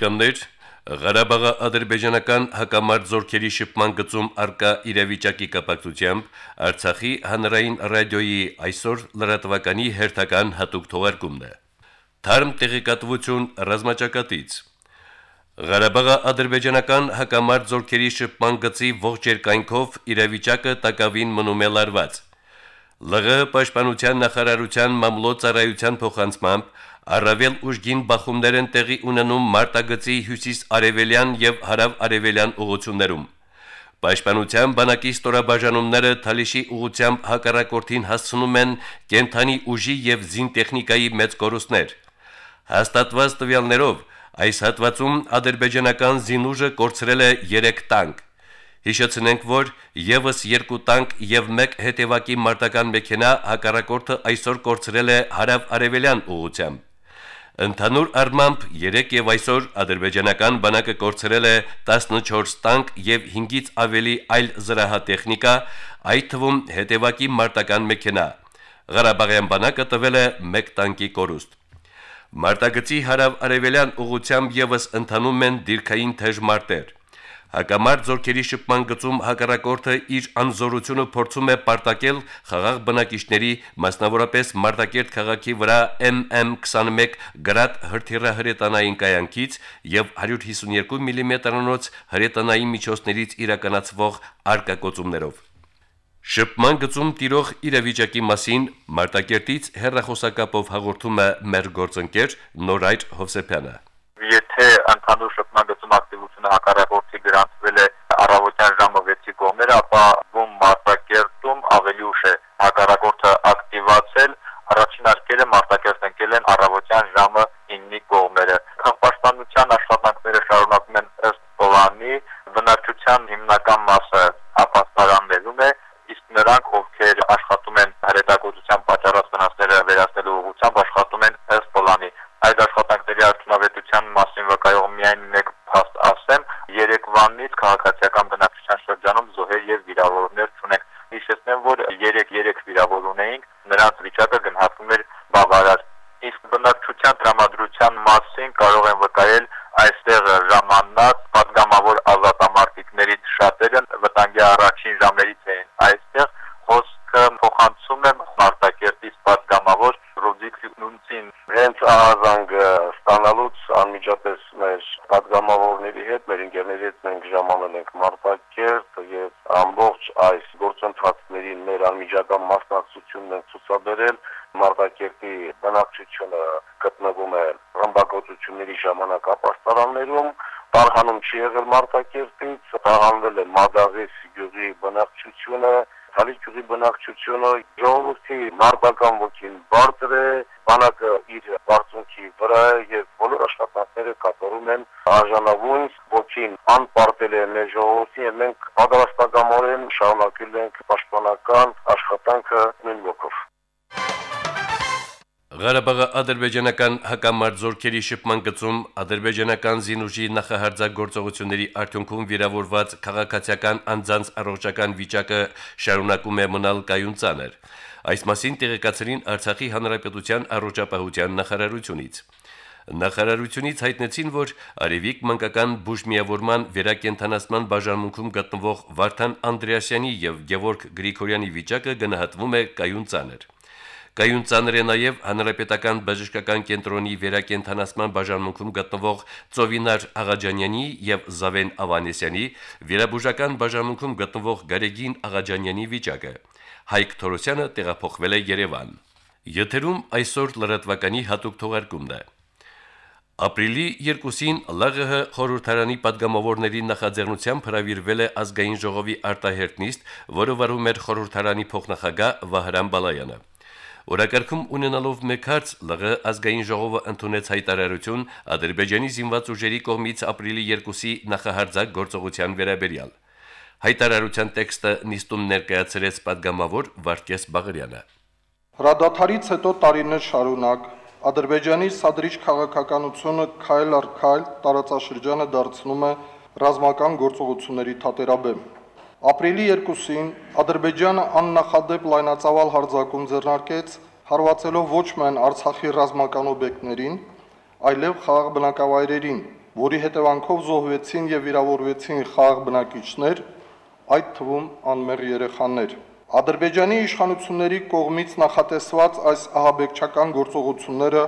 բարեկամներ, Ղարաբաղի ադրբեջանական հակամարտ զորքերի շփման գծում արկա իրավիճակի կապակցությամբ Արցախի հանրային ռադիոյի այսօր լրատվականի հերթական հատուկ թողարկումն է։ Թարմ տեղեկատվություն ռազմաճակատից Ղարաբաղի ադրբեջանական հակամարտ զորքերի շփման գծի ողջ երկայնքով իրավիճակը տակավին մնում է լարված։ ԼՂ պաշտպանության նախարարության մամլոյ-ծառայության փոխանցմամբ առավել ուժգին բախումներ են տեղի ունենում Մարտագծի հյուսիս-արևելյան եւ հարավ-արևելյան ուղություններում։ Պաշտպանության բանակի ստորաբաժանումները Թալիշի ուղությամբ հակառակորդին հասցնում են կենթանի ուժի եւ զինտեխնիկայի մեծ կորուստներ։ Հաստատված տվյալներով այս հատվածում ադրբեջանական զինուժը կորցրել է 3 տանկ։ Հիշեցնենք, որ եւս 2 տանկ եւ 1 հետևակի մարտական մեքենա հակառակորդը այսօր կորցրել է հարավ-արևելյան ուղությամբ։ Ընդհանուր առմամբ 3 եւ այսօր ադրբեջանական բանակը կորցրել է 14 տանկ եւ 5-ից ավելի այլ զրահատեխնիկա, այդ թվում հետևակի մարտական մեքենա։ Ղարաբաղյան բանակը տվել է 1 տանկի կորուստ։ Մարտագծի հարավ-արևելյան ուղությամբ եւս ընթանում են դիրքային թեժ մարտեր։ Հակամարտ զորքերի շփման գծում հակառակորդը իր անզորությունը փորձում է պարտակել խաղաղ բնակիչների, մասնավորապես Մարտակերտ քաղաքի վրա MM21 գրադ հրթիռահրետանային կայանքից եւ 152 մմ-անոց հրետանային միջոցներից իրականացվող արկակոծումներով։ Շփման գծում տիրող իրավիճակի մասին Մարտակերտից հերրախոսակապով հաղորդում է մեր գործընկեր Նորայր Հովսեփյանը։ Եթե ընդհանուր շփման գծում հակառակորդի գրանցվել Ղարաբաղի ադրբեջանական հակամարտ զորքերի շփման գծում ադրբեջանական զինուժի նախահարձակորձողությունների արդյունքում վիրավորված քաղաքացիական անձանց առողջական վիճակը շարունակում է մնալ կայուն ցաներ։ Այս մասին տեղեկացրին Արցախի հանրապետության առողջապահության նախարարությունից։ Նախարարությունից հայտնեցին, որ Արևիկ մանկական բուժմիավորման վերակենդանացման բաժանմունքում գտնվող Վարդան Անդրեասյանի եւ Գևորգ Գրիգորյանի վիճակը գնահատվում է կայուն ցաներ։ Կայուն ցաներ է նաև հանրապետական բժշկական կենտրոնի վերակենդանացման բաժանմունքում գտնվող Ծովինար Աղաջանյանի եւ Զավեն Ավանեսյանի վերաբուժական բաժանմունքում գտնվող Գարեգին Աղաջանյանի վիճակը։ Հայկ Թորոսյանը տեղափոխվել է Երևան։ Եթերում այսօր լրատվականի հատուկ թողարկումն է։ Ապրիլի 2-ին ԼՂՀ խորհրդարանի падգամավորների նախաձեռնությամբ հրավիրվել է ազգային ժողովի արտահերտնիստ, որը վարում էր խորհրդարանի փոխնախագահ Վահրամ Բալայանը։ Օրակարգում ունենալով մեկ հարց ԼՂ ազգային ժողովը ընդունեց հայտարարություն Ադրբեջանի զինված ուժերի կողմից ապրիլի 2-ի նախահարձակ գործողության վերաբերյալ։ Հայտարարության տեքստը նիստում ներկայացրեց падգամավոր Վարդգես Բաղարյանը։ Հրադադարից հետո տարիներ շարունակ Ադրբեջանի սադրիչ քաղաքականությունը քայլ առ քայլ տարածաշրջանը դարձնում է ռազմական գործողությունների թատերաբեմ։ Ապրիլի 2-ին Ադրբեջանը աննախադեպ լայնածավալ հարձակում ձեռնարկեց, հարվածելով ոչ միայն Արցախի ռազմական օբյեկտներին, այլև խաղաղ բնակավայրերին, որի հետևանքով զոհվեցին եւ վիրավորվեցին խաղ բնակիչներ, այդ թվում անմեղ երեխաներ։ Ադրբեջանի իշխանությունների կողմից նախատեսված այս ահաբեկչական գործողությունները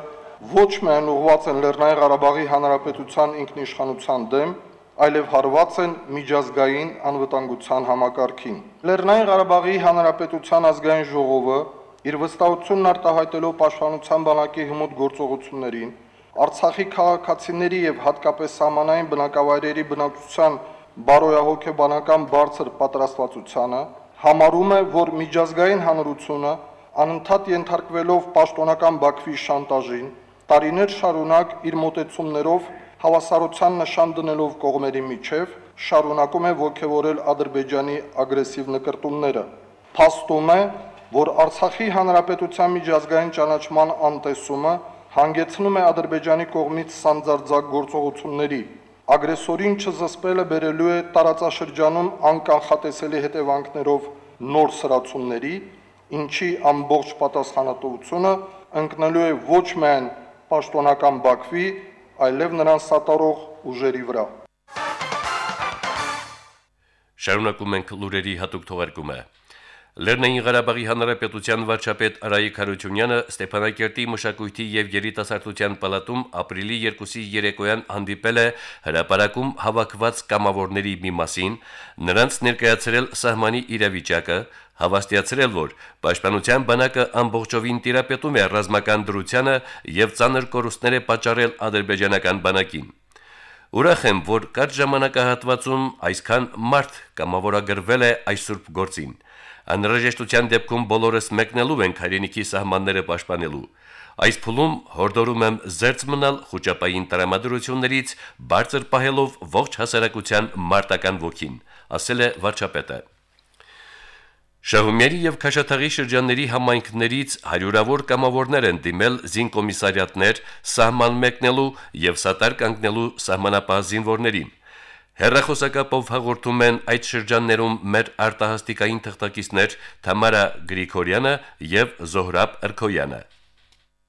ոչ միայն ուղղված են Լեռնային Ղարաբաղի Հանրապետության ինքնիշխանության դեմ, այլև հարված են միջազգային անվտանգության համակարգին։ Լեռնային Ղարաբաղի Հանրապետության ազգային ժողովը իր վստահությունն արտահայտելով Պաշտպանության բանակի հմուտ գործողություններին, Արցախի քաղաքացիների եւ հատկապես սահմանային բնակավայրերի բնակչության բարոյահոգեբանական բարձր պատրաստվածությանը, համարում է, որ միջազգային հանրությունը անընդհատ ենթարկվելով պաշտոնական Բաքվի շանտաժին, տարիներ շարունակ իր մոտեցումներով հավասարության նշան դնելով կողմերի միջև շարունակում է ողջևորել Ադրբեջանի ագրեսիվ նկարտումները։ Փաստում է, որ Արցախի հանրապետության միջազգային ճանաչման անտեսումը հանգեցնում է Ադրբեջանի կողմից սանձարձակ գործողությունների։ Ագրեսորին չզսպելը բերելու է տարածաշրջանում անկանխատեսելի հետևանքներով նոր սրացումների, ինչի ամբողջ պատասխանատվությունը ընկնելու է ոչ միայն պաշտոնական Բաքվի, այլև նրան սատարող ուժերի վրա։ Շարունակում ենք լուրերի հատուկ թողարկումը։ Լեռնային Ղարաբաղի Հանրապետության վարչապետ Արայիկ Խարությունյանը Ստեփանակերտի մշակույթի եւ երիտասարդության պալատում ապրիլի 2-ի երեկոյան հանդիպել է հրապարակում հավաքված կամավորների մի մասին, նրանց ներկայացրել սահմանի իրավիճակը, հավաստիացրել, որ Պաշտպանության բանակը ամբողջովին տիրապետում է ռազմական դրությանը եւ ցաներ կորուստներ է պատճառել ադրբեջանական բանակին։ Ուրախ եմ, որ կար ժամանակահատվածում այսքան մարդ կամավորագրվել է այս սուրբ գործին։ Անհրաժեշտության դեպքում բոլորս մեկնելու ենք հայրենիքի սահմանները պաշտպանելու։ Այս փուլում հորդորում եմ զերծ մնալ խոճապային տրամադրություններից, բարձր պահելով ողջ հասարակության մարտական ոգին, ասել է վարչապետը։ Շահումյանի եւ Քաշաթաղի շրջանների համայնքներից հարյուրավոր կամավորներ են դիմել զինկոմիսարիատներ սահման մեկնելու եւ սատար կանգնելու սահմանապահ զինվորներին։ Հերրախոսակապով հաղորդում են այդ շրջաններում մեր արտահաստիկային թղթակիցներ Թամարա Գրիգորյանը եւ Զոհրաբ Արքոյանը։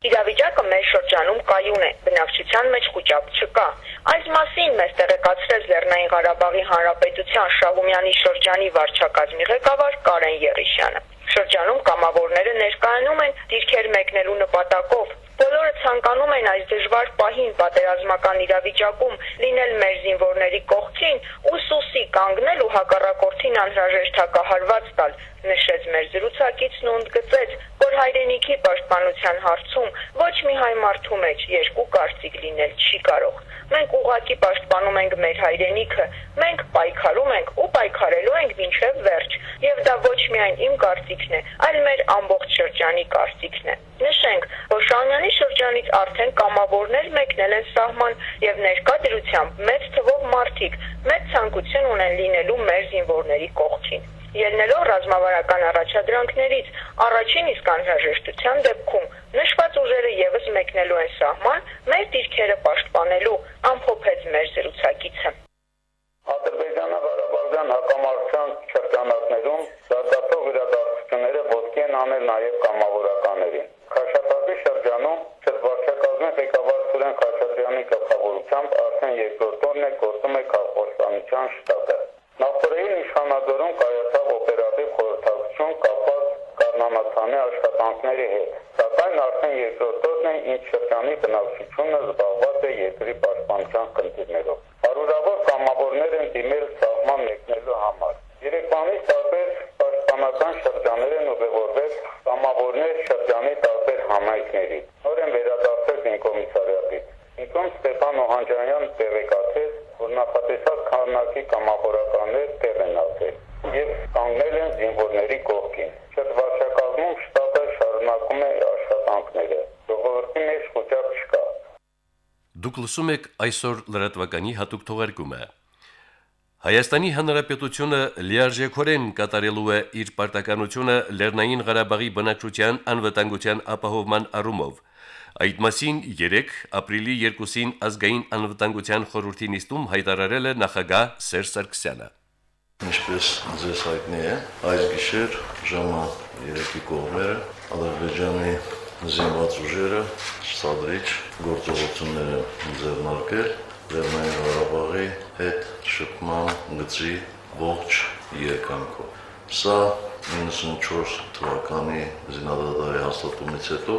Իրավիճակը մեր շրջանում կայուն է, բնակչության մեջ խոճապ չկա։ Այս մասին մեզ տեղեկացրեց Լեռնային Ղարաբաղի Հանրապետության Շահումյանի շրջանի վարչակազմի ղեկավար Կարեն Եղիշյանը։ Շրջանում կամավորները ներկայանում են դիրքեր մեկնելու նպատակով, Բոլորը ցանկանում են այս դժվար պահին պատերազմական իրավիճակում լինել մեր զինվորների կողքին ու սուսի կանգնել ու հակառակորդին անհրաժեշտ հակահարված տալ, նշեց մեր զրուցակիցն ու ընդգծեց, որ հայրենիքի պաշտպանության հարցում ոչ մի հայ մարդու մեջ երկու կարծիք լինել չի կարող։ Մենք ուղակի պաշտպանում ենք մեր հայրենիքը, մենք պայքարում ենք ու պայքարելու ենք մինչև վերջ, եւ դա ոչ միայն իմ կարծիքն է, այլ մեր ամբողջ շրջանի կարծիքն է։ Նշենք, որ Շահյանի շրջանից արդեն կամավորներ մեկնել են սահման եւ ներկա դրությամբ մեծ թվով մարդիկ մեծ ցանկություն ունեն լինելու մեր զինվորների կողքին։ Ելնելով ռազմավարական առաջադրանքներից, առաջին իսկ անհրաժեշտության դեպքում նշված ուժերը եւս մեկնելու են սահման մեր դիրքերը պաշտպանելու, ամփոփեց մեր զրուցակիցը։ Ադրբեջանա-Ղարաբաղյան հակամարտության շրջանակներում զարգացող իրադարձությունները ոտքի են անել նաև կամավորականներին։ Քաշաթաղի շրջանում շրջվարչակազմի ղեկավար Սուրեն Քաշաթյանի գլխավորությամբ արդեն երկրորդ օրն է գործում է քաղաքապետարության շտաբը։ Նախորդին իշխանադորում կայացավ օպերատիվ խորհրդակցություն կապված կանանացանի աշխատանքների հետ։ Սակայն արդեն երկրորդ օրն է, ինչ շրջանի բնակչությունը զբաղված է երկրի պաշտպանության խնդիրներով։ Հարյուրավոր կամավորներ են դիմել սահման մեկնելու համար։ Երեկվանից տարբեր պաշտպանական շրջաններ են ուղևորվել կամավորներ շրջանի տարբեր համայնքների։ Նոր են վերադարձել զինկոմիսարիատից։ Ինքն Ստեփան Օհանջանյան տեղեկացրեց, որ նախատեսած քանակի կամավորականներ տեղ են ասել եւ կանգնել են զինվորների կողքին։ Շրջվարչակազմում շտաբը շարունակում է աշխատանքները։ Ժողովրդի մեջ խոճապ չկա։ Դուք լսում եք այսօր լրատվականի հատուկ թողարկումը։ Հայաստանի Հանրապետությունը լիարժեքորեն կատարելու է իր պարտականությունը Լեռնային Ղարաբաղի բնակչության անվտանգության ապահովման առումով։ Այդ մասին 3 ապրիլի 2-ին ազգային անվտանգության խորհրդի նիստում հայտարարել է նախագահ Սերժ Սարգսյանը։ Ինչպես ձեզ հայտնի է, այս գիշեր ժամը 3-ի կողմերը Ադրբեջանի զինված ուժերը սադրիչ գործողություններ են ձեռնարկել Լեռնային Ղարաբաղի հետ շփման գծի ողջ երկանքով։ Սա 94 թվականի զինադադարի հաստատումից հետո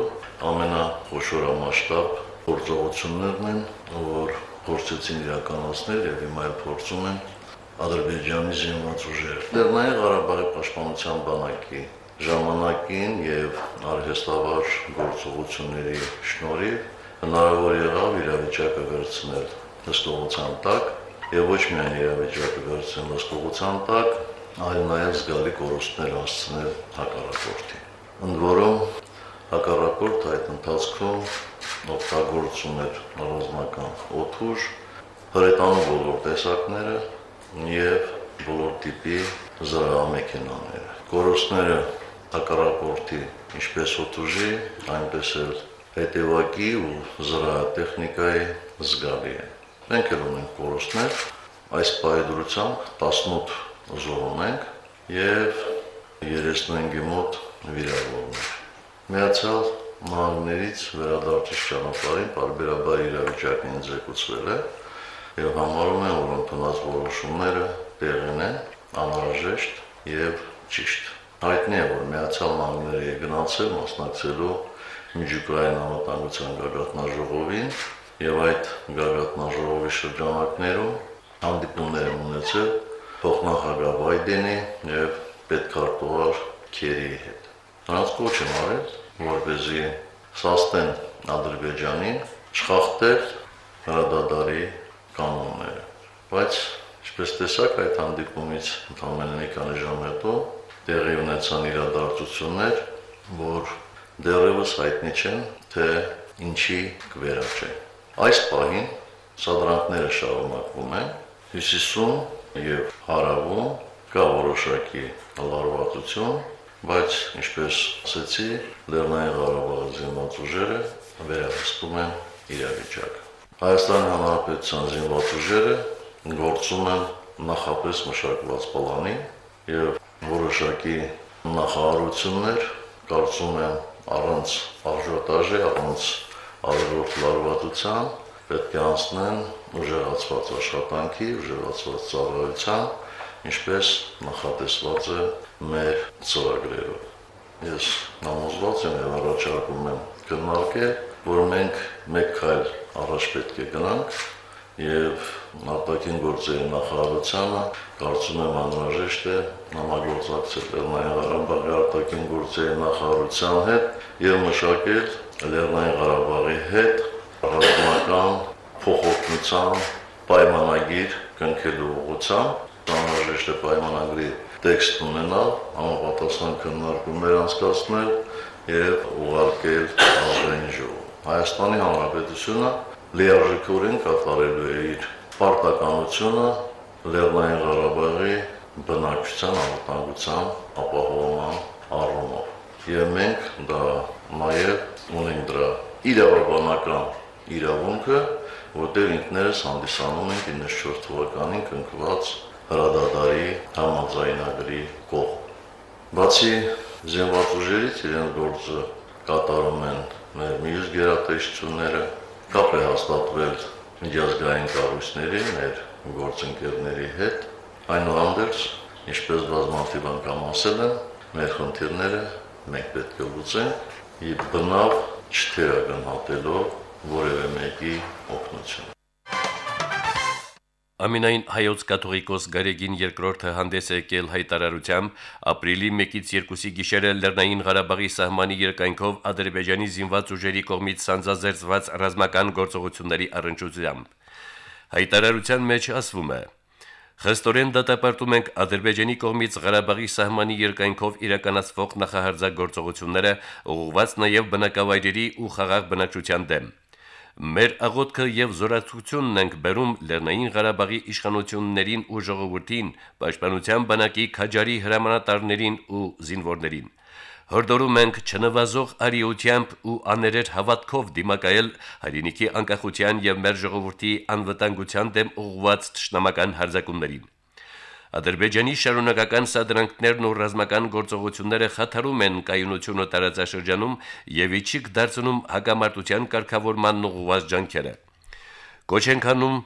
ամենախոշորամասշտաբ գործողություններն են, որ փորձեցին իրականացնել եւ հիմա էլ փորձում են Ադրբեջանի զինված ուժերը։ Լեռնային Ղարաբաղի պաշտպանության բանակի ժամանակին եւ արհեստավար գործողությունների շնորհիվ հնարավոր եղավ իրավիճակը վերցնել հսկողության տակ եւ ոչ միայն իրավիճակը վերցնել հսկողության տակ, այլ նաեւ զգալի կորուստներ հասցնել հակառակորդի։ Ընդ որում հակառակորդը այդ ընթացքում օգտագործում էր ռազմական օթուր, հրետանու բոլոր տեսակները եւ բոլոր տիպի զրահամեքենաները։ Կորուստները հակառակորդի ինչպես օթուժի, այնպես էլ հետևակի ու զրահատեխնիկայի զգալի է։ Մենք էլ ունենք կորուստներ, այս պայդրությամբ 18 զոհում ենք եւ 35-ի մոտ վիրավորներ։ Միացյալ Նահանգներից վերադարձի ճանապարհին բարբերաբար իրավիճակն ինձեկուցվել է եւ համարում են, որ ընդունած որոշումները տեղին են, անհրաժեշտ եւ ճիշտ։ Հայտնի է, որ Միացյալ Նահանգները գնացել մասնակցելու միջուկային անվտանգության գագաթնաժողովին եւ այդ գագաթնաժողովի շրջանակներում հանդիպումներ են ունեցել փոխնախագահ Բայդենի եւ պետքարտուղար Քերիի հետ։ Նրանց կոչ են արել, որպեսզի սաստեն Ադրբեջանին չխախտել հրադադարի կանոնները։ Բայց ինչպես տեսակ այդ հանդիպումից ընդամենը մի քանի ժամ հետո տեղի ունեցան իրադարձություններ, որ դեռևս հայտնի չեն, թե ինչի կվերաճեն։ Այս պահին սադրանքները շարունակվում են. Հյուսիսում եւ հարավում կա որոշակի լարվածություն, բայց ինչպես ասեցի, Լեռնային Ղարաբաղի զինված ուժերը վերահսկում են իրավիճակը։ Հայաստանի Հանրապետության զինված ուժերը գործում են նախապես մշակված պլանի եւ որոշակի նախարարություններ կարծում եմ առանց արժոտաժի, առանց արժորդ լարվածության պետք է անցնեն ուժեղացված աշխատանքի, ուժեղացված ծառայության, ինչպես նախատեսված է մեր ծրագրերով։ Ես համոզված եմ եւ առաջարկում եմ քննարկել, որ մենք մեկ քայլ առաջ պետք է գնանք եւ արտաքին գործերի նախարարությունը կարծում եմ անհրաժեշտ է համագործակցել Լեռնային Ղարաբաղի արտաքին գործերի նախարարության հետ եւ մշակել Լեռնային Ղարաբաղի հետ ռազմական փոխօգնության պայմանագիր կնքելու ուղղությամբ անհրաժեշտ է պայմանագրի տեքստ ունենալ, համապատասխան քննարկումներ անցկացնել եւ ուղարկել ազգային ժողով։ Հայաստանի Հանրապետությունը լիարժեքորեն կատարելու է իր պարտականությունը Լեռնային Ղարաբաղի բնակչության անվտանգության ապահովման առումով։ Եվ մենք դա նաև ունենք դրա իրավաբանական իրավունքը, որտեղ ինքներս հանդիսանում ենք 94 թվականին կնքված հրադադարի համաձայնագրի կողմ։ Բացի զինված ուժերից իրենց գործը կատարում են մեր մյուս գերատեսչությունները, կապ է հաստատվել միջազգային կառույցների, մեր գործընկերների հետ, այնուհանդերձ, ինչպես բազմաթիվ անգամ ասել եմ, մեր խնդիրները մենք պետք է լուծենք եւ բնավ չթերագնահատելով որևէ մեկի օգնություն։ Ամենայն հայոց կաթողիկոս Գարեգին II-ը հանդես է եկել հայտարարությամբ ապրիլի 1-ից 2-ի գիշերը Լեռնային Ղարաբաղի սահմանի երկայնքով Ադրբեջանի զինված ուժերի կողմից սանձազերծված ռազմական գործողությունների առընչությամբ։ Հայտարարության մեջ ասվում է. Խստորեն դատապարտում ենք Ադրբեջանի կողմից Ղարաբաղի սահմանի երկայնքով իրականացվող նախահարձակ գործողությունները, ուղղված նաև բնակավայրերի ու խաղաղ բնակչության դեմ։ Մեր աղոթքը եւ զորացությունն ենք բերում Լեռնային Ղարաբաղի իշխանություններին ու ժողովրդին, պաշտպանության բանակի քաջարի հրամանատարներին ու զինվորներին։ Հորդորում ենք չնվազող արիությամբ ու աներեր հավատքով դիմակայել հայրենիքի անկախության եւ մեր ժողովրդի անվտանգության դեմ ուղղված ճշնամական հարձակումներին։ Ադրբեջանի շարունակական սադրանքներն ու ռազմական գործողությունները խաթարում են կայունությունը տարածաշրջանում եւ իջիկ դարձնում հակամարտության կարգավորման ուղղված ջանքերը։ Կոչ ենք անում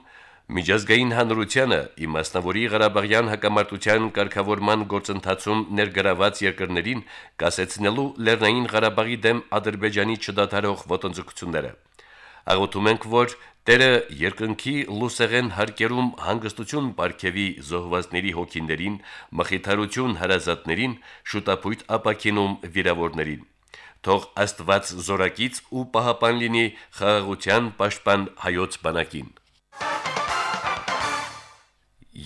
Միջազգային հանրությանը իմաստնավորի Ղարաբաղյան հակամարտության կարգավորման գործընթացում ներգրաված երկրներին կասեցնելու Լեռնային Ղարաբաղի դեմ Ադրբեջանի չդադարող ոտնձգությունները։ Աղոթում ենք, որ Տերը երկնքի լուսեղեն հարկերում հանգստություն ապարգևի զոհվածների հոգիներին, մխիթարություն հրազատներին, շուտապույտ ապակինում վիրավորներին։ Թող Աստված զորակից ու պահապան լինի խաղաղության պաշտպան հայոց բանակին։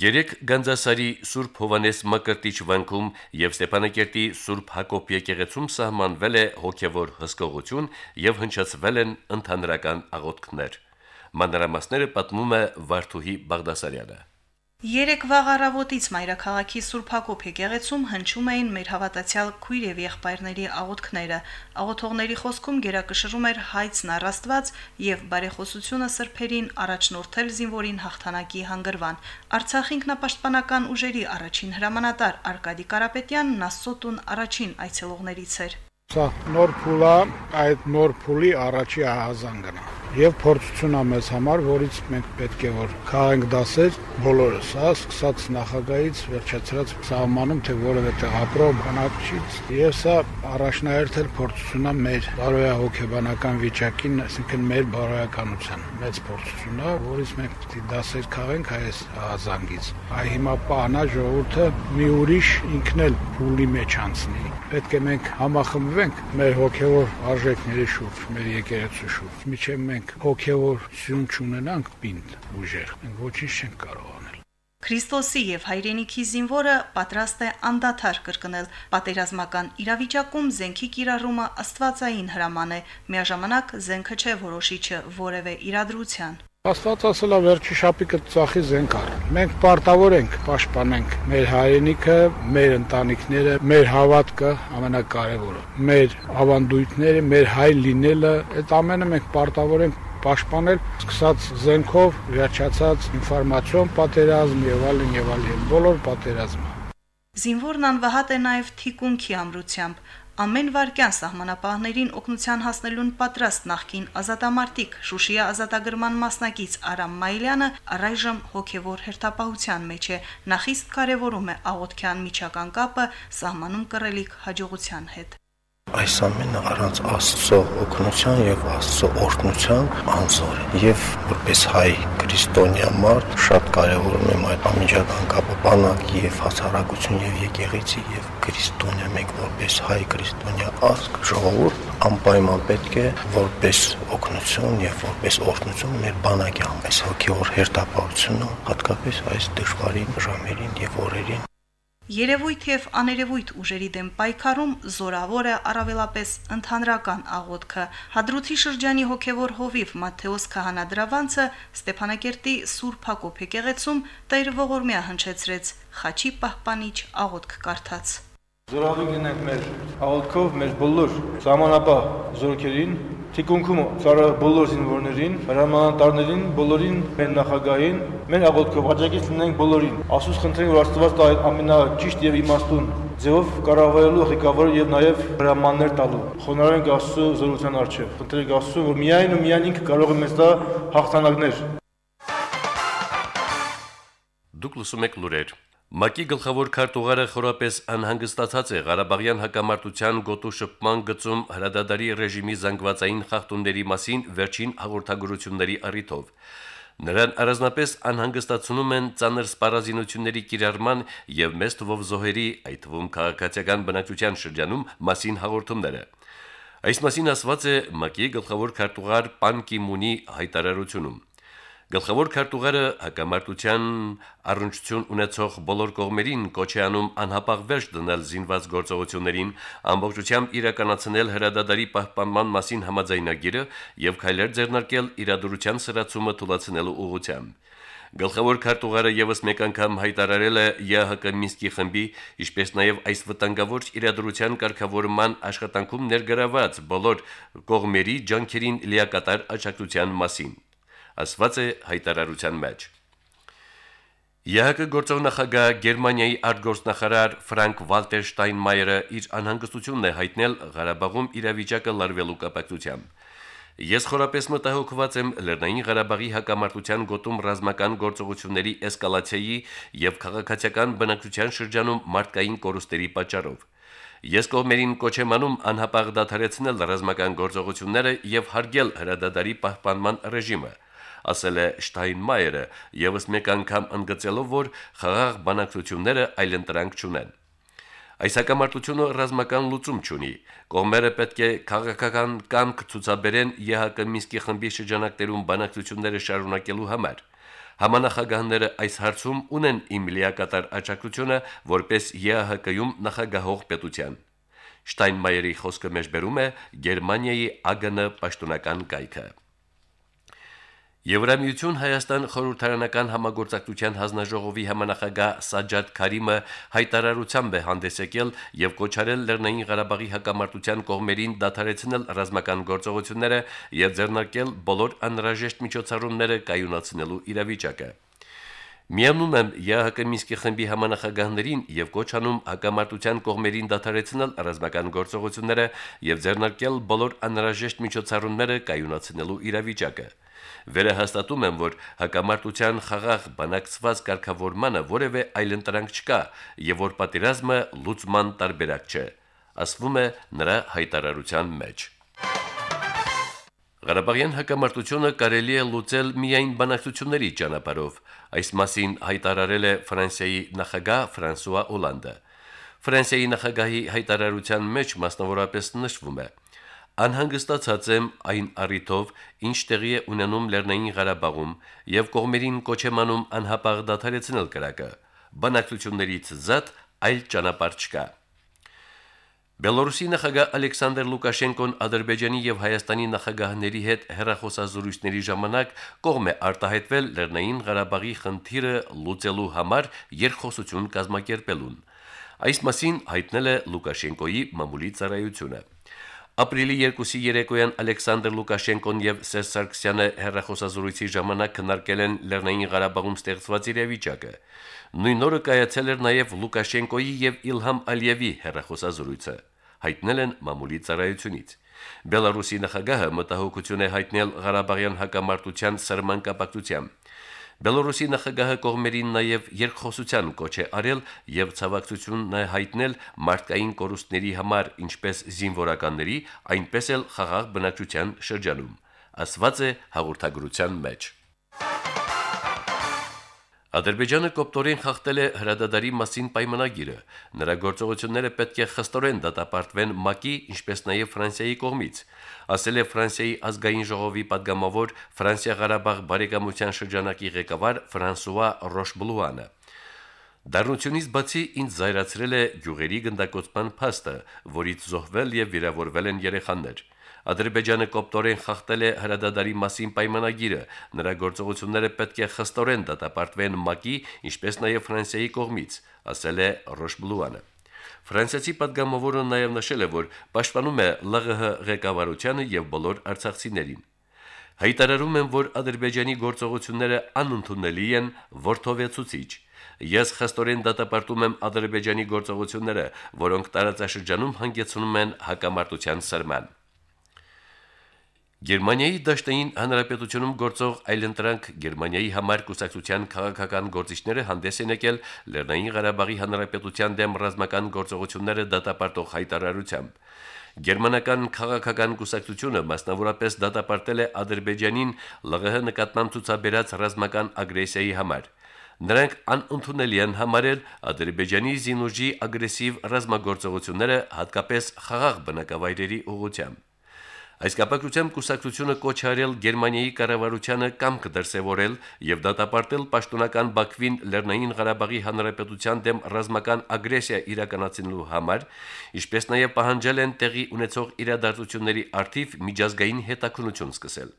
Երեք Գանձասարի Սուրբ Հովանես Մկրտիչ վանքում եւ Ստեփանակերտի Սուրբ Հակոբ եկեղեցում սահմանվել է հոգեվոր հսկողություն եւ հնչեցվել են ընդհանրական աղոթքներ։ Մանրամասները պատմում է Վարդուհի Բաղդասարյանը։ Երեք վաղ առավոտից Մայրաքաղաքի Սուրբ Հակոբ եկեղեցում հնչում էին մեր հավատացյալ քույր եւ եղբայրների աղոթքները։ Աղոթողների խոսքում գերակշռում էր հայցն առաստված եւ բարեխոսությունը սրբերին առաջնորդել զինվորին հաղթանակի հանգրվան։ Արցախ ինքնապաշտպանական ուժերի առաջին հրամանատար Արկադի Կարապետյանն Ասոտուն առաջին այցելողներից էր։ Սա նոր փուլ է, այդ նոր փուլի առաջի ահազանգն է եւ փորձություն է մեզ համար, որից մենք պետք է որ քաղենք դասեր բոլորս, հա, սկսած նախագահից վերջացրած սահմանում թե որևէ տեղ ապրող բնակչից եւ սա առաջնահերթել փորձություն է մեր բարոյահոգեբանական վիճակին, այսինքն մեր բարոյականության մեծ փորձություն է, որից մենք պետք է դասեր քաղենք այս ազանգից։ Այ հիմա պահանա ժողովուրդը մի ուրիշ ինքն էլ փուլի մեջ անցնի։ Պետք է մենք համախմբվենք մեր հոգեվոր արժեքների շուրջ, մեր եկեղեցու շուրջ։ Միջև մենք մենք հոգևոր սյուն չունենանք պինդ ուժեղ, մենք ոչինչ չենք կարող անել։ Քրիստոսի եւ հայրենիքի զինվորը պատրաստ է անդադար կրկնել պատերազմական իրավիճակում զենքի կիրառումը աստվածային հրաման է, միաժամանակ զենքը չէ որոշիչը որևէ իրադրության։ Աստված ասել է վերջի շապիկը ծախի զենքար։ Մենք պարտավոր ենք պաշտպանենք մեր հայրենիքը, մեր ընտանիքները, մեր հավատքը ամենակարևորը։ Մեր ավանդույթները, մեր հայ լինելը, այդ ամենը մենք պարտավոր ենք պաշտպանել, սկսած զենքով, վերջացած ինֆորմացիոն պատերազմ եւ այլն եւ այլն, բոլոր պատերազմը։ Զինվորն անվահատ է նաև թիկունքի ամրությամբ ամեն վարքյան սահմանապահներին օգնության հասնելուն պատրաստ նախկին ազատամարտիկ Շուշիի ազատագրման մասնակից Արամ Մայլյանը առայժմ հոգևոր հերթապահության մեջ է նախիստ կարևորում է աղոթքյան միջական կապը սահմանում կռելիք հաջողության հետ այս ամենը առանց Աստծո օգնության եւ Աստծո օրհնության անզոր է։ Եվ որպես հայ քրիստոնյա մարդ շատ կարևորում եմ այդ ամիջական կապը բանակ եւ հասարակություն եւ եկեղեցի եւ քրիստոնյա մենք որպես հայ քրիստոնյա ազգ ժողովուրդ անպայման պետք է որպես օգնություն եւ որպես օրհնություն մեր բանակի ամես հոգեոր հերթապահությունը հատկապես այս դժվարին ժամերին եւ օրերին Երևույթ եւ աներևույթ ուժերի դեմ պայքարում զորավոր է առավելապես ընդհանրական աղոթքը։ Հադրութի շրջանի հոգևոր հովիվ Մատթեոս Քահանադրավանցը Ստեփանակերտի Սուրբ Հակոբ եկեղեցում Տեր ողորմյա հնչեցրեց խաչի պահպանիչ աղոթք կարդաց։ Զորավի գնանք մեր աղոթքով մեր բոլոր ժամանապահ զորքերին Թիկունքում ծառա բոլոր զինվորներին, հրամանատարներին, բոլորին մեր նախագահին, մեր աղոթքով աջակից լինենք բոլորին։ Աստուծո խնդրենք, որ Աստված տա այդ ամենաճիշտ եւ իմաստուն ձևով կառավարելու ղեկավարը եւ նաեւ հրամաններ տալու։ Խոնարհենք Աստծո զորության արչեւ։ Խնդրենք Աստծո, որ միայն ու միայն ինքը կարող է մեզ տա հաղթանակներ։ Դուք լսում եք լուրեր։ ՄԱԿ-ի գլխավոր քարտուղարը խորապես անհանգստացած է Ղարաբաղյան հակամարտության գոտու շփման գծում հրադադարի ռեժիմի զանգվածային խախտումների մասին վերջին հաղորդագրությունների առիթով։ Նրան առանձնապես անհանգստացնում են ծանր սպառազինությունների կիրառման եւ մեծ թվով զոհերի, այդ թվում քաղաքացիական բնակչության շրջանում մասին հաղորդումները։ Այս մասին ասված է ՄԱԿ-ի գլխավոր քարտուղար Պան Կիմունի հայտարարությունում։ Գլխավոր քարտուղարը հակամարտության առնչություն ունեցող բոլոր կողմերին կոչ է անում անհապաղ վերջ դնել զինված գործողություններին, ամբողջությամբ իրականացնել հրադադարի պահպանման մասին համաձայնագիրը եւ քայլեր ձեռնարկել իրադրության սրացումը թույլատնելու ուղղությամբ։ Գլխավոր քարտուղարը եւս մեկ անգամ հայտարարել է ԵՀԿ Մինսկի խմբի, ինչպես նաեւ այս վտանգավոր իրադրության կարգավորման աշխատանքում ներգրաված բոլոր կողմերի ջանքերին լիակատար աջակցության մասին ասված է հայտարարության մեջ։ ԵՀԿ գործող նախագահ Գերմանիայի արտգործնախարար Ֆրանկ Վալտեր Շտայնմայերը իր անհանգստությունն է հայտնել Ղարաբաղում իրավիճակը լարվելու կապակցությամբ։ Ես խորապես մտահոգված եմ Լեռնային Ղարաբաղի հակամարտության գոտում ռազմական գործողությունների էսկալացիայի եւ քաղաքացիական բնակչության շրջանում մարդկային կորուստերի պատճառով։ Ես կողմերին կոչ եմ անում անհապաղ դադարեցնել ռազմական գործողությունները եւ հարգել հրադադարի պահպանման ռեժիմը, ասել է Շտայնմայերը, եւս մեկ անգամ ընդգծելով, որ խաղաղ բանակցությունները այլընտրանք չունեն։ Այս հակամարտությունը ռազմական լուծում չունի։ Կողմերը պետք է քաղաքական կամք ցուցաբերեն ԵՀԿ Մինսկի խմբի շրջանակներում բանակցությունները շարունակելու համար։ Համանախագահները այս հարցում ունեն իմ լիակատար աջակցությունը որպես ԵՀԿ-ում նախագահող պետության։ Շտայնմայերի խոսքը մեջբերում է Գերմանիայի ԱԳՆ պաշտոնական կայքը։ Եվրամիություն Հայաստան խորհրդարանական համագործակցության հանձնաժողովի համանախագահ Սաջադ Քարիմը հայտարարությամբ է հանդես եկել եւ կոչարել Լեռնային Ղարաբաղի հակամարտության կողմերին դադարեցնել ռազմական գործողությունները եւ ձեռնարկել բոլոր անհրաժեշտ միջոցառումները կայունացնելու իրավիճակը։ Միանում եմ ԵՀԿ Մինսկի խմբի համանախագահներին եւ կոչանում հակամարտության կողմերին դադարեցնել ռազմական գործողությունները եւ ձեռնարկել բոլոր անհրաժեշտ միջոցառումները կայունացնելու իրավիճակը։ Վերահաստատում եմ, որ հակամարտության խաղաղ բանակցված կարգավորմանը որևէ այլընտրանք չկա եւ որ պատերազմը լուծման տարբերակ չէ, ասվում է նրա հայտարարության մեջ։ Ղարաբաղյան հակամարտությունը կարելի է լուծել միայն բանակցությունների ճանապարհով, այս մասին հայտարարել է Ֆրանսիայի նախագահ Ֆրանսուয়া Օլանդը։ Ֆրանսիայի նախագահի հայտարարության մեջ մասնավորապես նշվում է. Անհանգստացած եմ այն առիթով, ինչ տեղի է ունենում Լեռնային Ղարաբաղում եւ կողմերին կոչ եմ անում անհապաղ դադարեցնել կրակը։ Բանակցություններից զատ այլ ճանապարհ չկա։ Բելարուսի նախագահ Ալեքսանդր Լուկաշենկոն Ադրբեջանի եւ Հայաստանի նախագահների հետ հերախոսազրույցների ժամանակ կողմ է արտահայտվել Լեռնային Ղարաբաղի խնդիրը լուծելու համար երկխոսություն կազմակերպելուն։ Այս մասին հայտնել է Լուկաշենկոյի մամուլի ծառայությունը։ Ապրիլի 2-ի երեկոյան Ալեքսանդր Լուկաշենկոն եւ Սերժ Սարգսյանը հերրախոսազրույցի ժամանակ քննարկել են Լեռնային Ղարաբաղում ստեղծված իրավիճակը։ Նույն օրը կայացել էր նաեւ Լուկաշենկոյի եւ Իլհամ Ալիևի հերրախոսազրույցը, հայտնել են մամուլի ծառայությունից։ Բելարուսի նախագահը մտահոգություն է հայտնել Ղարաբաղյան հակամարտության սրման կապակցությամբ։ Բելարուսի նախագահը կողմերին նաև երկխոսության կոչ է արել եւ ցավակցությունն է հայտնել մարդկային կորուստների համար, ինչպես զինվորականների, այնպես էլ խաղաղ բնակչության շրջանում, ասված է հաղորդագրության մեջ։ Ադրբեջանը կոպտորեն խախտել է հրադադարի մասին պայմանագիրը։ Նրա գործողությունները պետք է խստորեն դատապարտվեն ՄԱԿ-ի, ինչպես նաև Ֆրանսիայի կողմից, ասել է Ֆրանսիայի ազգային ժողովի падգամավոր Ֆրանսիա-Ղարաբաղ բարեկամության շրջանակի ղեկավար Ֆրանսուয়া Ռոշբլուանը։ Դառնությունից բացի ինձ զայրացրել է գյուղերի գնդակոծման փաստը, որից զոհվել եւ վիրավորվել են երեխաներ։ Ադրբեջանը կոպտորեն խախտել է հրադադարի մասին պայմանագիրը։ Նրա գործողությունները պետք է խստորեն դատապարտվեն ՄԱԿ-ի, ինչպես նաև Ֆրանսիայի կողմից, ասել է Ռոշբլուանը։ Ֆրանսիացի պատգամավորը նաև նշել է, որ պաշտպանում է ԼՂՀ ղեկավարությանը եւ բոլոր արցախցիներին։ Հայտարարում են, որ Ադրբեջանի գործողությունները անընդունելի են, ворթովեցուցիչ։ Ես խստորեն դատապարտում եմ Ադրբեջանի գործողությունները, որոնք տարածաշրջանում հանգեցնում են հակամարտության սրման։ Գերմանիայի դաշտային հանրապետությունում գործող այլընտրանք Գերմանիայի համար կուսակցության քաղաքական գործիչները հանդես են եկել Լեռնային Ղարաբաղի հանրապետության դեմ ռազմական գործողությունները դատապարտող հայտարարությամբ։ Գերմանական քաղաքական կուսակցությունը մասնավորապես դատապարտել է Ադրբեջանին ԼՂՀ նկատմամբ ցուցաբերած ռազմական ագրեսիայի համար։ Նրանք անընդունելի են համարել Ադրբեջանի զինուժի ագրեսիվ ռազմագործողությունները հատկապես խաղաղ բնակավայրերի ուղղությամբ։ Այս կապակցությամբ կուսակցությունը կոչ արել Գերմանիայի կառավարությանը կամ կդրսևորել եւ դատապարտել պաշտոնական Բաքվին Լեռնային Ղարաբաղի Հանրապետության դեմ ռազմական ագրեսիա իրականացնելու համար, ինչպես նաեւ պահանջել են տեղի ունեցող իրադարձությունների արդիվ միջազգային հետաքնություն սկսել։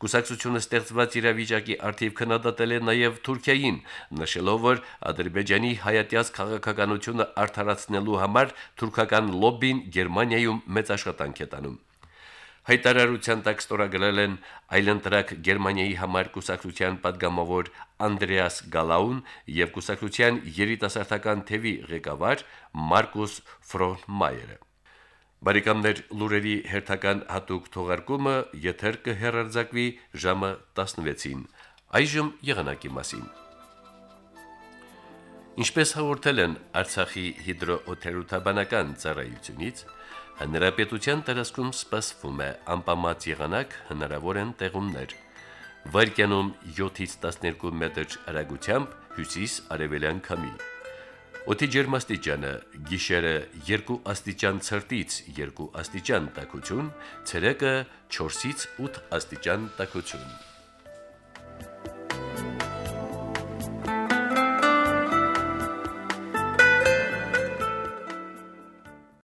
Կուսակցությունը ստեղծված իրավիճակի արդիվ քննադատել է նաև Թուրքիային, նշելով, որ Ադրբեջանի հայատյաց քաղաքականությունը արդարացնելու համար թուրքական լոբբին Գերմանիայում մեծ աշխատանք է տանում։ Հայտարարության տակ ստորագրել են այլընտրակ Գերմանիայի համար կուսակցության падգամավոր Անդրեաս Գալաուն եւ կուսակցության երիտասարդական թևի ղեկավար Մարկուս Ֆրոնմայերը։ Բարեկամներ լուրերի հերթական հատուկ թողարկումը եթեր կհերարձակվի ժամը 16-ին։ Այժմ եղանակի մասին։ Ինչպես հաղորդել են Արցախի հիդրոօթերոթաբանական ծառայությունից, հնարապետության տարածքում սպասվում է անպամած եղանակ, հնարավոր են տեղումներ։ Վարկյանում 7-ից 12 մետր հեռագությամբ հյուսիս-արևելյան քամի։ Օդի ջերմաստիճանը՝ գիշերը 2 աստիճան ցրտից 2 աստիճան տաքություն, ցերեկը 4-ից 8 աստիճան տաքություն։